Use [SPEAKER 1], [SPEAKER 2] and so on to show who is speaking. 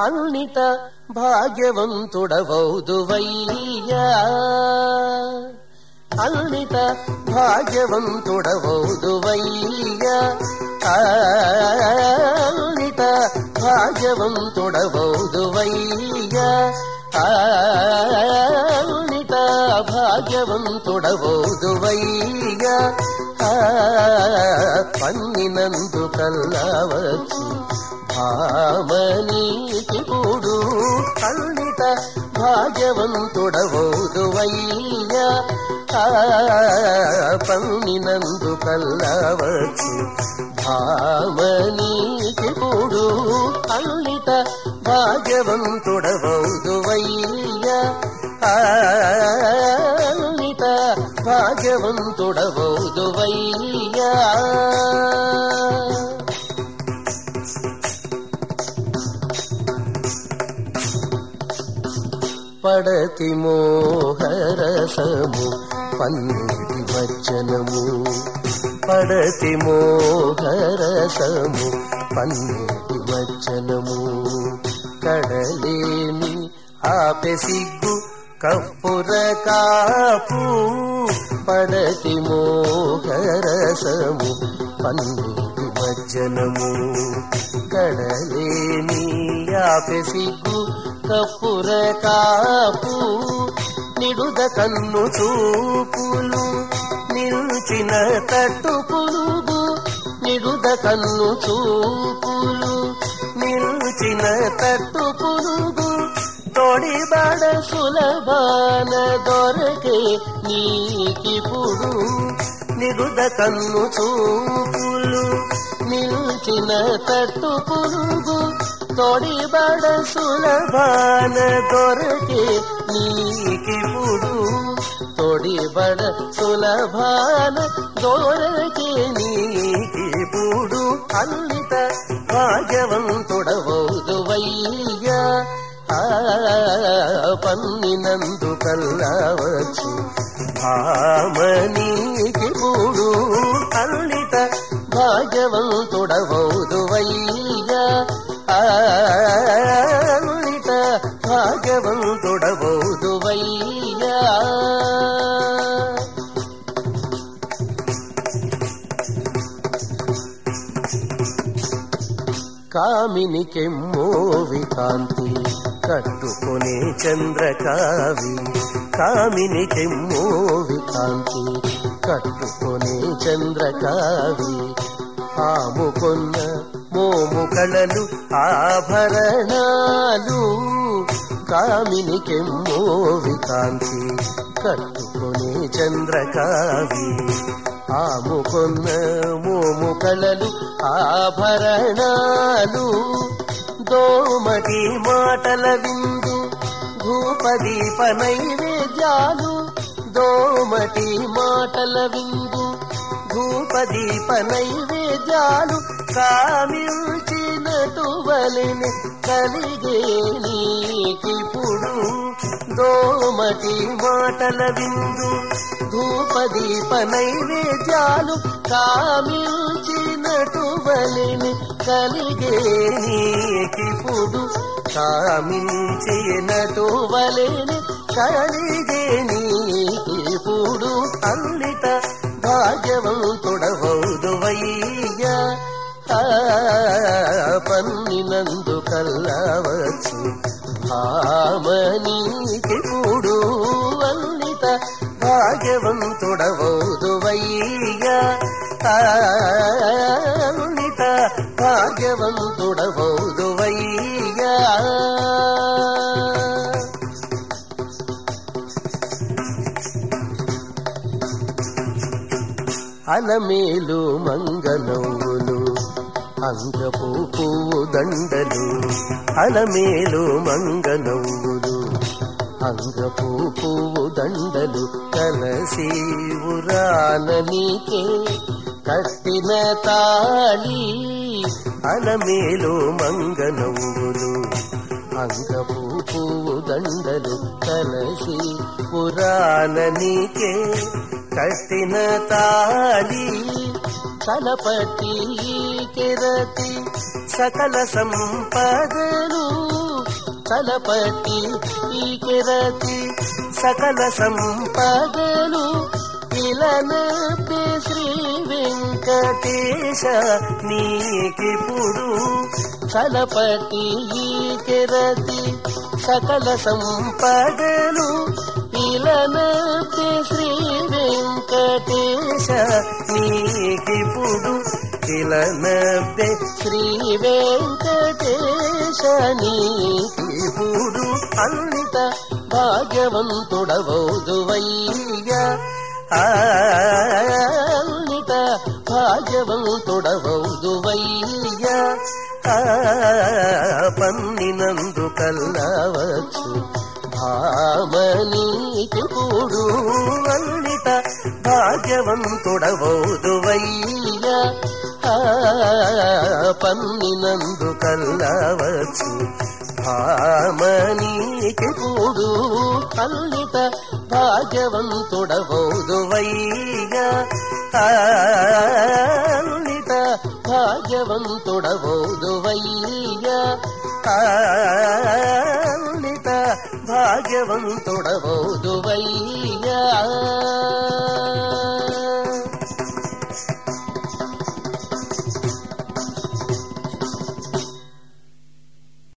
[SPEAKER 1] అన్నిట భాగ్యవంతుడవౌదువయ్యా. అన్నిట భాగ్యవంతుడవౌదువయ్యా. అన్నిట భాగ్యవంతుడవౌదువయ్యా. అన్నిట భాగ్యవంతుడవౌదువయ్యా. పన్నినందు కల్లావచ్చు భామనీకి కూడు అన్నిట భాగ్యవంతుడవౌదువయ్యా పన్నినందు కల్లవచ్చు భామనీకి కూడు అన్నిట భాగ్యవంతుడవౌదువయ్యా. పడతి మోహరసము పన్నీటి వచనము. పడతి మోహరసము పన్నీటి వచనము. కడలేని ఆపె సిగ్గు కప్పుర కాపు. పడతి మోహరసము పన్నీటి వచనము. కడలేని ఆపె సిగ్గు కప్పుర కాపు నిడుద కన్ను చూపులు నిల్చిన తట్టు పులుగు నిడుద కన్ను చూపులు నిల్చిన తట్టు పులుగు తొడిబడ సులభాన దొరకే నీకిప్పుడు నిరుద కన్ను చూపులు నిల్చిన తట్టు పులుగు పురుగు తొడిబడ సులభాన దొరకే నీకిప్పుడు తొడిబడ సులభాన దొరకే నీకిప్పుడు అల్లిత భాగ్యవంతుడవౌదువయ్యా ఆ పన్నినందు కల్లవచ్చు. భామనీకి పూడు. అల్లిత భాగ్యవంతుడవౌదువయ్యా అల్లిత భాగ్యవంతుడవౌదువయ్యా కామిని కెమ్మోవి కాంతి కట్టుకొనే చంద్రకావి కామిని కెమ్మోవి కాంతి కట్టుకొనే చంద్రకావి ఆముకొన్న మోము కళలు ఆభరణాలు కామిని కెమ్మోవి కాంతి కట్టుకొనే చంద్రకావి. ఆముకొన్న మోము కళలు ఆభరణాలు దోమటి మాటల విందు భూపదీప నైవేద్యాలు దోమటి మాటల విందు భూపదీప నైవేద్యాలు కామిల్చినటు తువలిని కలిగే నీకిప్పుడు దోమటి మాటల విందు ధూపదీప నైవేద్యాలు కామిల్చినటు తువలిని కలిగే నీకిప్పుడు కామించిన తువలిని కలిగే నీకిప్పుడు అల్లిత భాగ్యవంతుడు భామనీకి కూడు అల్లిత భాగ్యవంతుడవౌదువయ్యా ఆ అల్లిత భాగ్యవంతుడవౌదువయ్యా అలమేలు మంగళవులు అంగపు పువ్వు దండలు అలమేలు మంగళవులు అంగపు పువ్వు దండలు కలసి ఉరాననికే కట్టిన తాళి అలమేలు మంగళవులు అంగపు పువ్వు దండలు కలసి పురాణనికే కట్టిన తాళి తలపట్టి కెరతి సకల సంపదలు చలపట్టి ఈ కెరతి సకల సంపదలు ఇలనపే శ్రీ వెంకటేశ నీకిప్పుడు చలపట్టి ఈ కెరతి సకల సంపదలు ఇలనపే శ్రీ వెంకటేశ నీకిప్పుడు ఇలనపే శ్రీ వెంకటేశ నీకిప్పుడు అన్నిత భాగ్యవంతుడవౌదువయ్యా. అన్నిత భాగ్యవంతుడవౌదువయ్యా. పన్నినందు కల్లవచ్చు భామనీకి కూడు అన్నిట భాగ్యవంతుడవౌదువయ్యా. పన్నినందు కల్లవచ్చు. భామనీకి కూడు అల్లిత భాగ్యవంతుడవౌదువయ్యా. అల్లిత భాగ్యవంతుడవౌదువయ్యా. అల్లిత భాగ్యవంతుడవౌదువయ్యా.